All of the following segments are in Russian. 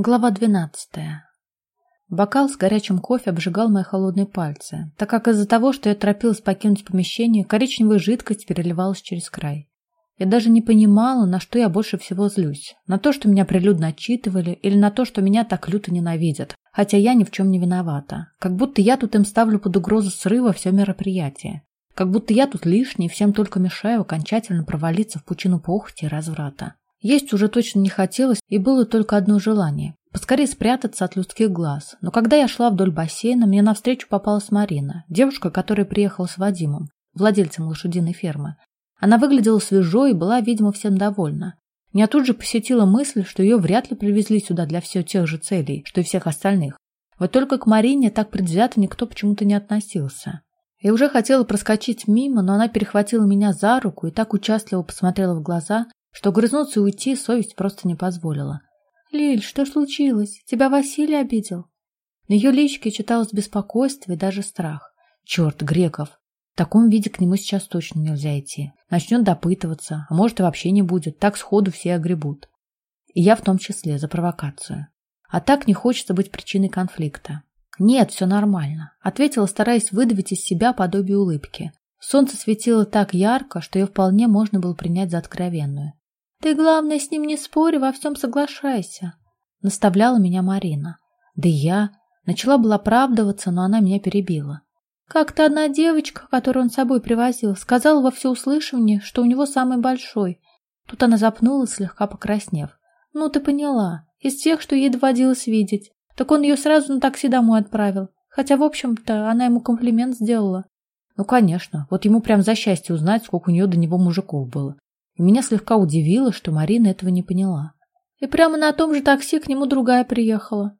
Глава двенадцатая. Бокал с горячим кофе обжигал мои холодные пальцы, так как из-за того, что я торопилась покинуть помещение, коричневая жидкость переливалась через край. Я даже не понимала, на что я больше всего злюсь. На то, что меня прилюдно отчитывали, или на то, что меня так люто ненавидят, хотя я ни в чем не виновата. Как будто я тут им ставлю под угрозу срыва все мероприятие. Как будто я тут лишний, всем только мешаю окончательно провалиться в пучину похоти и разврата. Есть уже точно не хотелось, и было только одно желание – поскорее спрятаться от людских глаз. Но когда я шла вдоль бассейна, мне навстречу попалась Марина, девушка, которая приехала с Вадимом, владельцем лошадиной фермы. Она выглядела свежо и была, видимо, всем довольна. Меня тут же посетила мысль, что ее вряд ли привезли сюда для все тех же целей, что и всех остальных. Вот только к Марине так предвзято никто почему-то не относился. Я уже хотела проскочить мимо, но она перехватила меня за руку и так участливо посмотрела в глаза, что грызнуться и уйти совесть просто не позволила. «Лиль, что случилось? Тебя Василий обидел?» На ее личике читалось беспокойство и даже страх. «Черт, Греков! В таком виде к нему сейчас точно нельзя идти. Начнет допытываться, а может и вообще не будет. Так сходу все огребут. И я в том числе за провокацию. А так не хочется быть причиной конфликта. «Нет, все нормально», — ответила, стараясь выдавить из себя подобие улыбки. Солнце светило так ярко, что ее вполне можно было принять за откровенную. Ты, главное, с ним не спорь, во всем соглашайся, наставляла меня Марина. Да я начала была оправдываться, но она меня перебила. Как-то одна девочка, которую он с собой привозил, сказала во всеуслышание, что у него самый большой. Тут она запнулась, слегка покраснев. Ну, ты поняла, из тех, что ей доводилось видеть. Так он ее сразу на такси домой отправил. Хотя, в общем-то, она ему комплимент сделала. Ну, конечно, вот ему прям за счастье узнать, сколько у нее до него мужиков было. И меня слегка удивило, что Марина этого не поняла. И прямо на том же такси к нему другая приехала.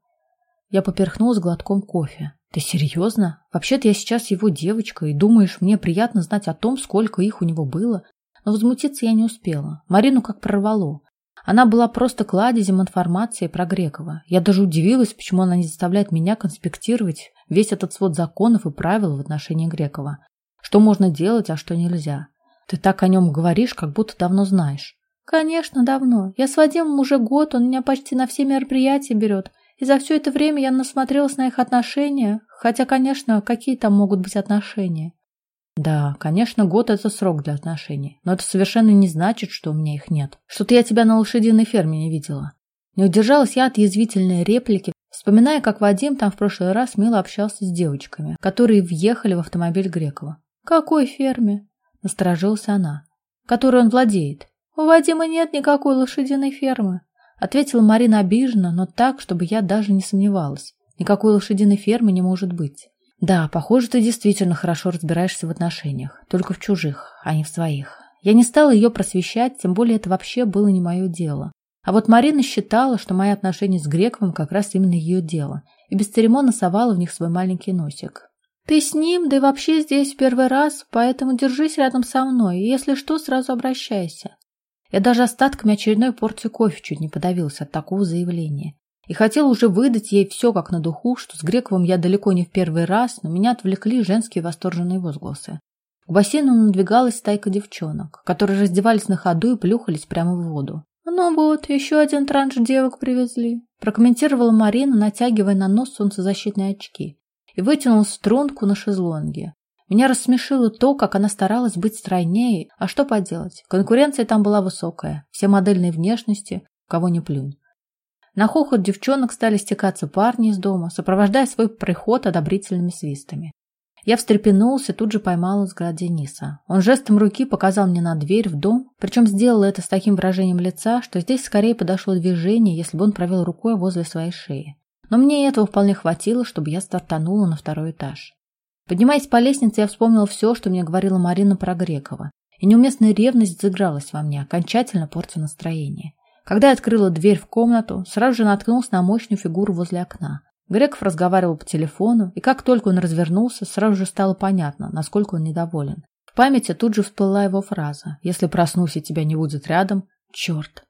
Я поперхнулась глотком кофе. Ты серьезно? Вообще-то я сейчас его девочка, и думаешь, мне приятно знать о том, сколько их у него было? Но возмутиться я не успела. Марину как прорвало. Она была просто кладезем информации про Грекова. Я даже удивилась, почему она не заставляет меня конспектировать весь этот свод законов и правил в отношении Грекова. Что можно делать, а что нельзя. Ты так о нем говоришь, как будто давно знаешь. Конечно, давно. Я с Вадимом уже год, он меня почти на все мероприятия берет. И за все это время я насмотрелась на их отношения. Хотя, конечно, какие там могут быть отношения? Да, конечно, год – это срок для отношений. Но это совершенно не значит, что у меня их нет. Что-то я тебя на лошадиной ферме не видела. Не удержалась я от язвительной реплики, вспоминая, как Вадим там в прошлый раз мило общался с девочками, которые въехали в автомобиль Грекова. «Какой ферме?» – насторожилась она. «Которой он владеет». «У Вадима нет никакой лошадиной фермы», – ответила Марина обиженно, но так, чтобы я даже не сомневалась. Никакой лошадиной фермы не может быть. Да, похоже, ты действительно хорошо разбираешься в отношениях, только в чужих, а не в своих. Я не стала ее просвещать, тем более это вообще было не мое дело. А вот Марина считала, что мои отношения с Грековым как раз именно ее дело, и бесцеремонно совала в них свой маленький носик. Ты с ним, да и вообще здесь в первый раз, поэтому держись рядом со мной, и если что, сразу обращайся. Я даже остатками очередной порции кофе чуть не подавился от такого заявления. И хотел уже выдать ей все как на духу, что с Грековым я далеко не в первый раз, но меня отвлекли женские восторженные возгласы. К бассейну надвигалась стайка девчонок, которые раздевались на ходу и плюхались прямо в воду. «Ну вот, еще один транш девок привезли», прокомментировала Марина, натягивая на нос солнцезащитные очки и вытянул струнку на шезлонге. Меня рассмешило то, как она старалась быть стройнее, а что поделать, конкуренция там была высокая, все модельные внешности, кого не плюнь. На хохот девчонок стали стекаться парни из дома, сопровождая свой приход одобрительными свистами. Я встрепенулся, тут же поймал взгляд Дениса. Он жестом руки показал мне на дверь в дом, причем сделал это с таким выражением лица, что здесь скорее подошло движение, если бы он провел рукой возле своей шеи. Но мне этого вполне хватило, чтобы я стартанула на второй этаж. Поднимаясь по лестнице, я вспомнила все, что мне говорила Марина про Грекова. И неуместная ревность загралась во мне, окончательно портя настроение. Когда я открыла дверь в комнату, сразу же наткнулся на мощную фигуру возле окна. Греков разговаривал по телефону, и как только он развернулся, сразу же стало понятно, насколько он недоволен. В памяти тут же всплыла его фраза «Если проснусь и тебя не будет рядом, черт».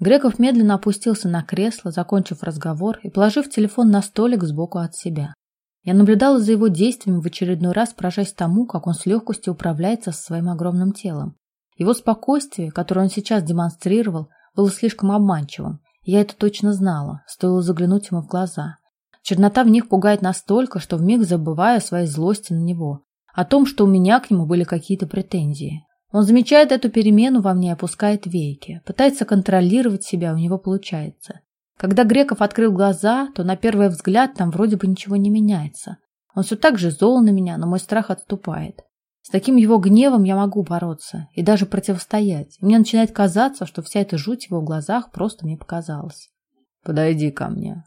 Греков медленно опустился на кресло, закончив разговор и положив телефон на столик сбоку от себя. Я наблюдала за его действиями в очередной раз, поражаясь тому, как он с легкостью управляется со своим огромным телом. Его спокойствие, которое он сейчас демонстрировал, было слишком обманчивым, Я это точно знала, стоило заглянуть ему в глаза. Чернота в них пугает настолько, что вмиг забываю о своей злости на него, о том, что у меня к нему были какие-то претензии. Он замечает эту перемену во мне и опускает веки, пытается контролировать себя, у него получается. Когда Греков открыл глаза, то на первый взгляд там вроде бы ничего не меняется. Он все так же зол на меня, но мой страх отступает. С таким его гневом я могу бороться и даже противостоять. мне начинает казаться, что вся эта жуть в его глазах просто мне показалась. «Подойди ко мне».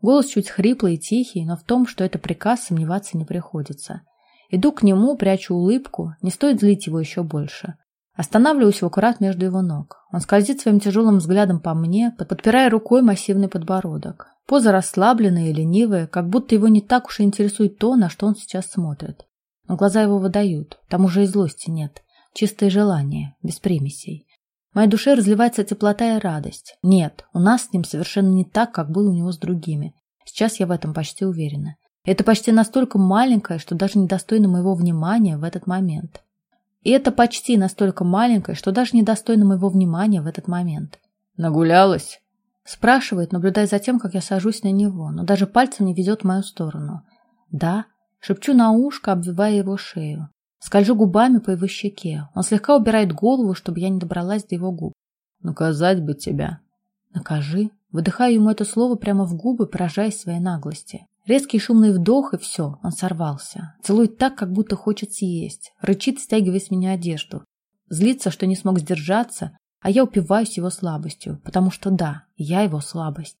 Голос чуть хриплый и тихий, но в том, что это приказ, сомневаться не приходится. Иду к нему, прячу улыбку, не стоит злить его еще больше. Останавливаюсь в аккурат между его ног. Он скользит своим тяжелым взглядом по мне, подпирая рукой массивный подбородок. Поза расслабленная и ленивая, как будто его не так уж и интересует то, на что он сейчас смотрит. Но глаза его выдают, там уже и злости нет. Чистое желание, без примесей. В моей душе разливается теплота и радость. Нет, у нас с ним совершенно не так, как было у него с другими. Сейчас я в этом почти уверена. Это почти настолько маленькое, что даже недостойно моего внимания в этот момент. И это почти настолько маленькое, что даже недостойно моего внимания в этот момент. «Нагулялась?» Спрашивает, наблюдая за тем, как я сажусь на него, но даже пальцем не везет в мою сторону. «Да?» Шепчу на ушко, обвивая его шею. Скольжу губами по его щеке. Он слегка убирает голову, чтобы я не добралась до его губ. «Наказать бы тебя». «Накажи». Выдыхаю ему это слово прямо в губы, поражаясь своей наглости. Резкий шумный вдох, и все, он сорвался. Целует так, как будто хочет съесть. Рычит, стягивая с меня одежду. Злится, что не смог сдержаться, а я упиваюсь его слабостью, потому что да, я его слабость.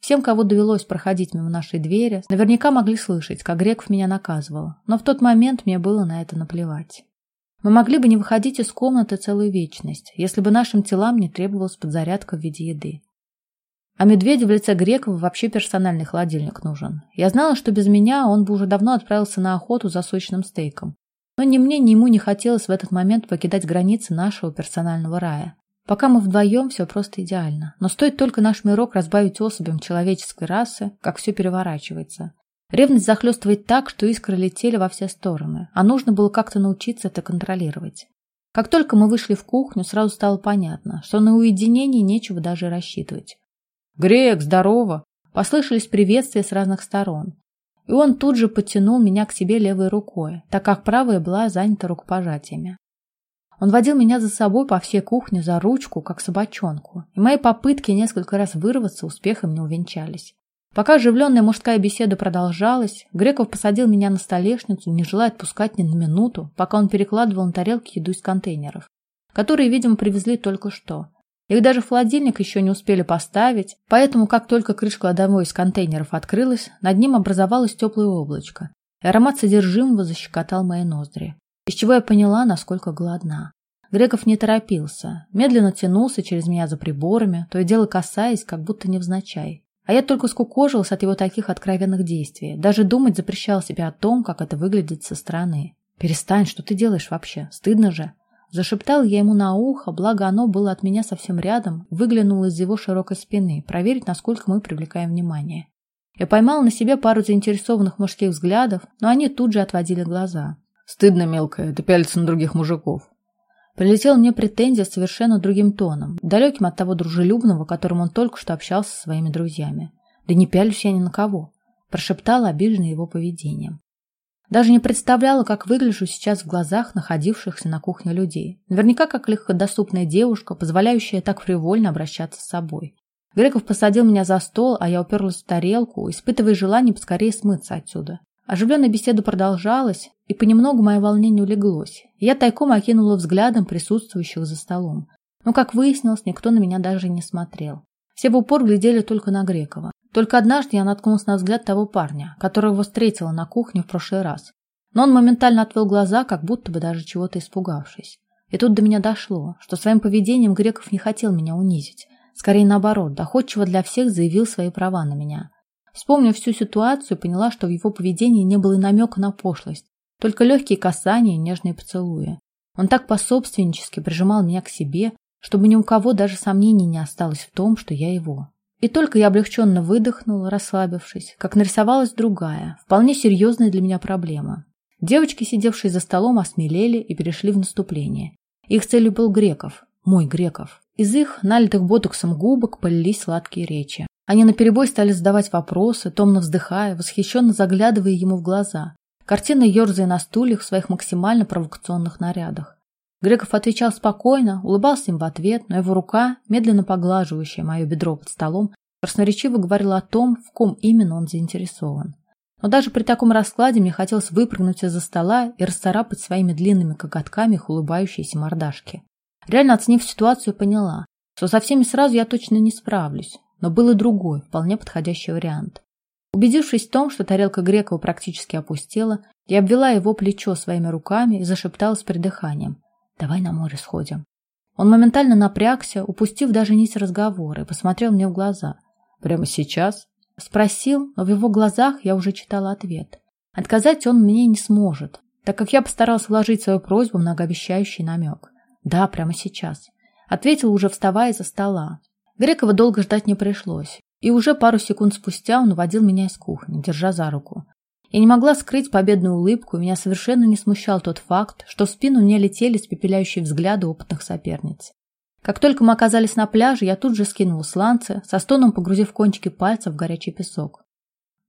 Всем, кого довелось проходить мимо нашей двери, наверняка могли слышать, как Греков меня наказывал, но в тот момент мне было на это наплевать. Мы могли бы не выходить из комнаты целую вечность, если бы нашим телам не требовалась подзарядка в виде еды. А медведю в лице Грекова вообще персональный холодильник нужен. Я знала, что без меня он бы уже давно отправился на охоту за сочным стейком. Но ни мне, ни ему не хотелось в этот момент покидать границы нашего персонального рая. Пока мы вдвоем, все просто идеально. Но стоит только наш мирок разбавить особям человеческой расы, как все переворачивается. Ревность захлестывает так, что искры летели во все стороны, а нужно было как-то научиться это контролировать. Как только мы вышли в кухню, сразу стало понятно, что на уединение нечего даже рассчитывать. «Грек, здорово!» Послышались приветствия с разных сторон. И он тут же подтянул меня к себе левой рукой, так как правая была занята рукопожатиями. Он водил меня за собой по всей кухне за ручку, как собачонку, и мои попытки несколько раз вырваться успехом не увенчались. Пока оживленная мужская беседа продолжалась, Греков посадил меня на столешницу, не желая отпускать ни на минуту, пока он перекладывал на тарелки еду из контейнеров, которые, видимо, привезли только что. Их даже в холодильник еще не успели поставить, поэтому как только крышка одного из контейнеров открылась, над ним образовалось теплое облачко, и аромат содержимого защекотал мои ноздри. Из чего я поняла, насколько голодна. Греков не торопился, медленно тянулся через меня за приборами, то и дело касаясь, как будто невзначай. А я только скукожилась от его таких откровенных действий. Даже думать запрещал себе о том, как это выглядит со стороны. «Перестань, что ты делаешь вообще? Стыдно же!» Зашептал я ему на ухо, благо оно было от меня совсем рядом, выглянул из его широкой спины, проверить, насколько мы привлекаем внимание. Я поймал на себе пару заинтересованных мужских взглядов, но они тут же отводили глаза. «Стыдно, мелкая, это пялится на других мужиков». Прилетела мне претензия совершенно другим тоном, далеким от того дружелюбного, которым он только что общался со своими друзьями. «Да не пялюсь я ни на кого», – прошептала, обиженная его поведением. Даже не представляла, как выгляжу сейчас в глазах находившихся на кухне людей. Наверняка как легкодоступная девушка, позволяющая так фривольно обращаться с собой. Греков посадил меня за стол, а я уперлась в тарелку, испытывая желание поскорее смыться отсюда. Оживленная беседа продолжалась, и понемногу мое волнение улеглось. Я тайком окинула взглядом присутствующих за столом. Но, как выяснилось, никто на меня даже не смотрел. Все в упор глядели только на Грекова. Только однажды я наткнулась на взгляд того парня, которого встретила на кухне в прошлый раз. Но он моментально отвел глаза, как будто бы даже чего-то испугавшись. И тут до меня дошло, что своим поведением Греков не хотел меня унизить. Скорее наоборот, доходчиво для всех заявил свои права на меня. Вспомнив всю ситуацию, поняла, что в его поведении не было и намека на пошлость, только легкие касания и нежные поцелуи. Он так пособственнически прижимал меня к себе, чтобы ни у кого даже сомнений не осталось в том, что я его. И только я облегченно выдохнула, расслабившись, как нарисовалась другая, вполне серьезная для меня проблема. Девочки, сидевшие за столом, осмелели и перешли в наступление. Их целью был Греков, мой Греков. Из их, налитых ботоксом губок, полились сладкие речи. Они наперебой стали задавать вопросы, томно вздыхая, восхищенно заглядывая ему в глаза. Картина ерзая на стульях в своих максимально провокационных нарядах. Греков отвечал спокойно, улыбался им в ответ, но его рука, медленно поглаживающая мое бедро под столом, красноречиво говорила о том, в ком именно он заинтересован. Но даже при таком раскладе мне хотелось выпрыгнуть из-за стола и расцарапать своими длинными коготками их улыбающиеся мордашки. Реально оценив ситуацию, поняла, что со всеми сразу я точно не справлюсь, но был и другой, вполне подходящий вариант. Убедившись в том, что тарелка Грекова практически опустела, я обвела его плечо своими руками и зашептала с придыханием. «Давай на море сходим». Он моментально напрягся, упустив даже нить разговора, и посмотрел мне в глаза. «Прямо сейчас?» Спросил, но в его глазах я уже читала ответ. Отказать он мне не сможет, так как я постаралась вложить свою просьбу в многообещающий намек. Да, прямо сейчас. Ответил уже вставая за стола. Грекова долго ждать не пришлось. И уже пару секунд спустя он уводил меня из кухни, держа за руку. Я не могла скрыть победную улыбку, меня совершенно не смущал тот факт, что в спину мне летели спепеляющие взгляды опытных соперниц. Как только мы оказались на пляже, я тут же скинул сланцы, со стоном погрузив кончики пальцев в горячий песок.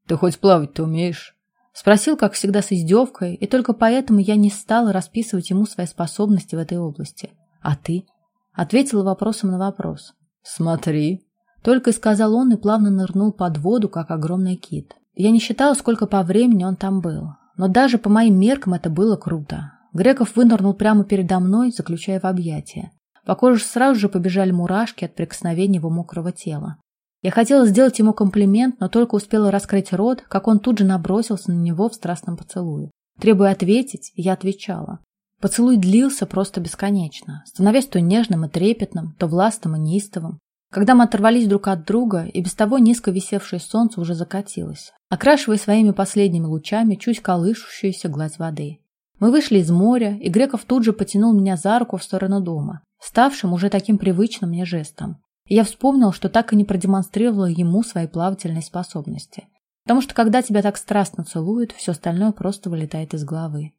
«Ты хоть плавать-то умеешь?» Спросил, как всегда, с издевкой, и только поэтому я не стала расписывать ему свои способности в этой области. «А ты?» Ответила вопросом на вопрос. «Смотри». Только сказал он и плавно нырнул под воду, как огромный кит. Я не считала, сколько по времени он там был. Но даже по моим меркам это было круто. Греков вынырнул прямо передо мной, заключая в объятия. По коже сразу же побежали мурашки от прикосновения его мокрого тела. Я хотела сделать ему комплимент, но только успела раскрыть рот, как он тут же набросился на него в страстном поцелуе. Требуя ответить, я отвечала. Поцелуй длился просто бесконечно, становясь то нежным и трепетным, то властным и неистовым. Когда мы оторвались друг от друга, и без того низко висевшее солнце уже закатилось, окрашивая своими последними лучами чуть колышущуюся гладь воды. Мы вышли из моря, и Греков тут же потянул меня за руку в сторону дома, ставшим уже таким привычным мне жестом. И я вспомнил, что так и не продемонстрировала ему свои плавательные способности. Потому что когда тебя так страстно целуют, все остальное просто вылетает из головы.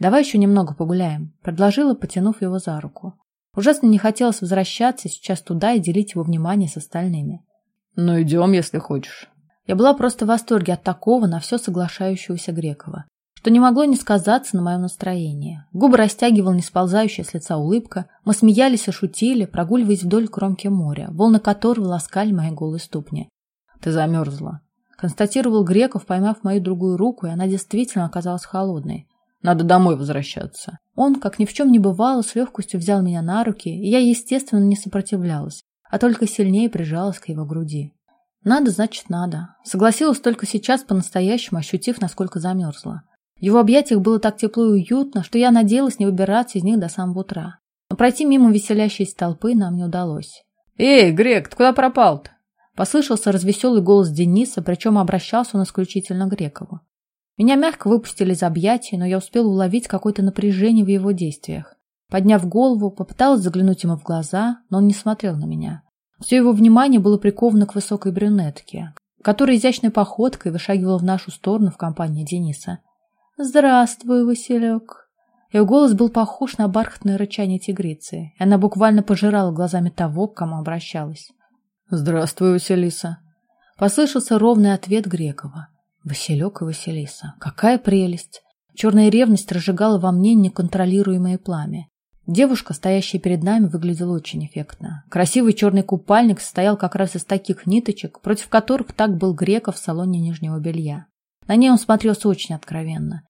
«Давай еще немного погуляем», — предложила, потянув его за руку. Ужасно не хотелось возвращаться сейчас туда и делить его внимание с остальными. «Ну, идем, если хочешь». Я была просто в восторге от такого на все соглашающегося Грекова, что не могло не сказаться на моем настроении. Губы растягивал не сползающая с лица улыбка, мы смеялись и шутили, прогуливаясь вдоль кромки моря, волны которого ласкали мои голые ступни. «Ты замерзла», — констатировал Греков, поймав мою другую руку, и она действительно оказалась холодной. Надо домой возвращаться. Он, как ни в чем не бывало, с легкостью взял меня на руки, и я, естественно, не сопротивлялась, а только сильнее прижалась к его груди. Надо, значит, надо. Согласилась только сейчас по-настоящему, ощутив, насколько замерзла. В его объятиях было так тепло и уютно, что я надеялась не выбираться из них до самого утра. Но пройти мимо веселящейся толпы нам не удалось. «Эй, Грек, ты куда пропал-то?» Послышался развеселый голос Дениса, причем обращался он исключительно к Грекову. Меня мягко выпустили из объятий, но я успела уловить какое-то напряжение в его действиях. Подняв голову, попыталась заглянуть ему в глаза, но он не смотрел на меня. Все его внимание было приковано к высокой брюнетке, которая изящной походкой вышагивала в нашу сторону в компании Дениса. «Здравствуй, Василек!» Ее голос был похож на бархатное рычание тигрицы, и она буквально пожирала глазами того, к кому обращалась. «Здравствуй, Василиса!» Послышался ровный ответ Грекова. Василек и Василиса. Какая прелесть! Черная ревность разжигала во мне неконтролируемое пламя. Девушка, стоящая перед нами, выглядела очень эффектно. Красивый черный купальник состоял как раз из таких ниточек, против которых так был Греков в салоне нижнего белья. На ней он смотрелся очень откровенно.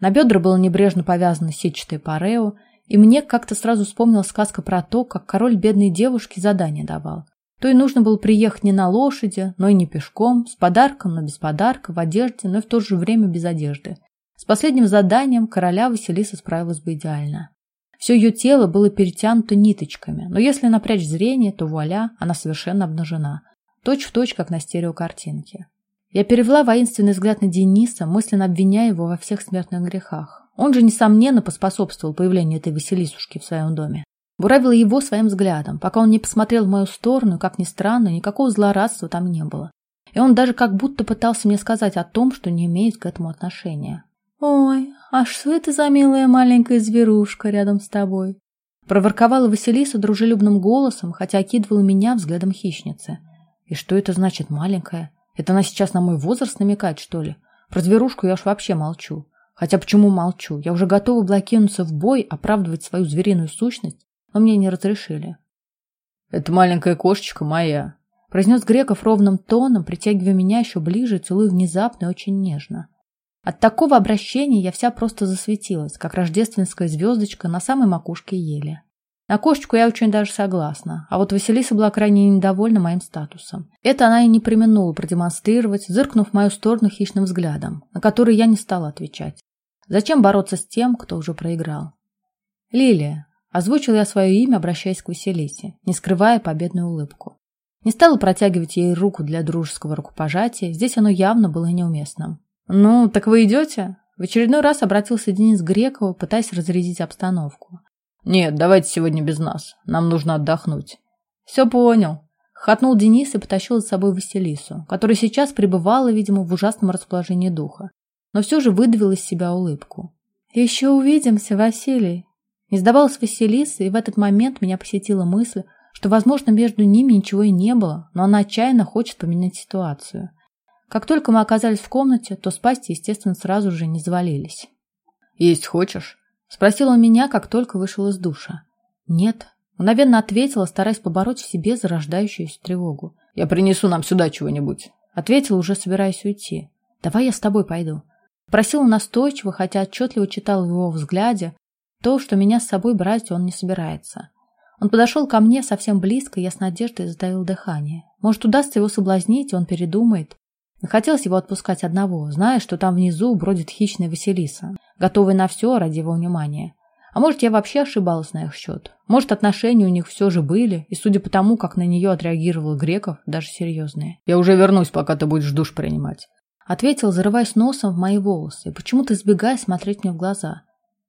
На бедра было небрежно повязано сетчатое парео, и мне как-то сразу вспомнилась сказка про то, как король бедной девушке задание давал то и нужно было приехать не на лошади, но и не пешком, с подарком, но без подарка, в одежде, но и в то же время без одежды. С последним заданием короля Василиса справилась бы идеально. Все ее тело было перетянуто ниточками, но если напрячь зрение, то вуаля, она совершенно обнажена. Точь в точь, как на стереокартинке. Я перевела воинственный взгляд на Дениса, мысленно обвиняя его во всех смертных грехах. Он же, несомненно, поспособствовал появлению этой Василисушки в своем доме. Буравила его своим взглядом, пока он не посмотрел в мою сторону, как ни странно, никакого злорадства там не было. И он даже как будто пытался мне сказать о том, что не имеет к этому отношения. «Ой, а что это за милая маленькая зверушка рядом с тобой?» Проворковала Василиса дружелюбным голосом, хотя окидывала меня взглядом хищницы. И что это значит маленькая? Это она сейчас на мой возраст намекает, что ли? Про зверушку я уж вообще молчу. Хотя почему молчу? Я уже готова была кинуться в бой, оправдывать свою звериную сущность, но мне не разрешили. «Это маленькая кошечка моя», — произнес Греков ровным тоном, притягивая меня еще ближе целуя внезапно и очень нежно. От такого обращения я вся просто засветилась, как рождественская звездочка на самой макушке ели. На кошечку я очень даже согласна, а вот Василиса была крайне недовольна моим статусом. Это она и не применула продемонстрировать, зыркнув в мою сторону хищным взглядом, на который я не стала отвечать. Зачем бороться с тем, кто уже проиграл? Лилия. Озвучил я свое имя, обращаясь к Василисе, не скрывая победную улыбку. Не стала протягивать ей руку для дружеского рукопожатия, здесь оно явно было неуместным. «Ну, так вы идете?» В очередной раз обратился Денис Грекова, пытаясь разрядить обстановку. «Нет, давайте сегодня без нас. Нам нужно отдохнуть». «Все понял». Хатнул Денис и потащил за собой Василису, которая сейчас пребывала, видимо, в ужасном расположении духа, но все же выдавил из себя улыбку. «Еще увидимся, Василий». Не сдавалась Василиса, и в этот момент меня посетила мысль, что, возможно, между ними ничего и не было, но она отчаянно хочет поменять ситуацию. Как только мы оказались в комнате, то спать, естественно, сразу же не завалились. «Есть хочешь?» Спросил он меня, как только вышел из душа. «Нет», — мгновенно ответила, стараясь побороть в себе зарождающуюся тревогу. «Я принесу нам сюда чего-нибудь», — ответил, уже собираясь уйти. «Давай я с тобой пойду». Просил настойчиво, хотя отчетливо читал в его взгляде то, что меня с собой брать он не собирается. Он подошел ко мне совсем близко, и я с надеждой затаил дыхание. Может, удастся его соблазнить, и он передумает. Не хотелось его отпускать одного, зная, что там внизу бродит хищная Василиса готовый на все ради его внимания. А может, я вообще ошибалась на их счет. Может, отношения у них все же были, и судя по тому, как на нее отреагировал Греков, даже серьезные. «Я уже вернусь, пока ты будешь душ принимать», — ответил, зарываясь носом в мои волосы, почему-то избегая смотреть мне в глаза.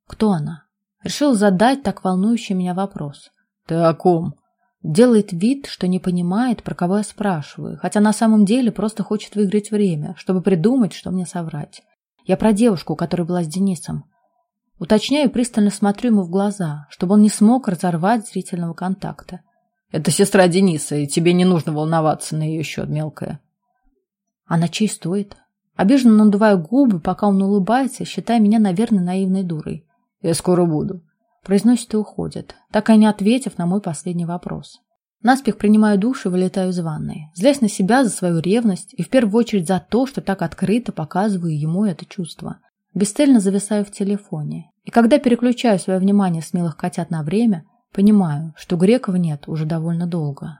«Кто она?» Решил задать так волнующий меня вопрос. «Ты о ком?» Делает вид, что не понимает, про кого я спрашиваю, хотя на самом деле просто хочет выиграть время, чтобы придумать, что мне соврать. Я про девушку, которая была с Денисом. Уточняю, пристально смотрю ему в глаза, чтобы он не смог разорвать зрительного контакта. Это сестра Дениса, и тебе не нужно волноваться на ее счет, мелкая. А на чей стоит? Обиженно надуваю губы, пока он улыбается, считая меня, наверное, наивной дурой. Я скоро буду. Произносит и уходит, так и не ответив на мой последний вопрос. Наспех принимаю душ и вылетаю из ванной, злясь на себя за свою ревность и в первую очередь за то, что так открыто показываю ему это чувство. Бесцельно зависаю в телефоне. И когда переключаю свое внимание с милых котят на время, понимаю, что Грекова нет уже довольно долго.